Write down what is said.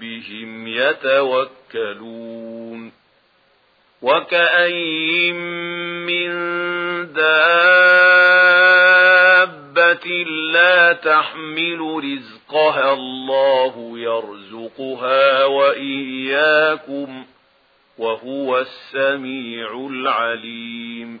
ربهم يتوكلون وكأين من دابة لا تحمل رزقها الله يرزقها وإياكم وهو السميع العليم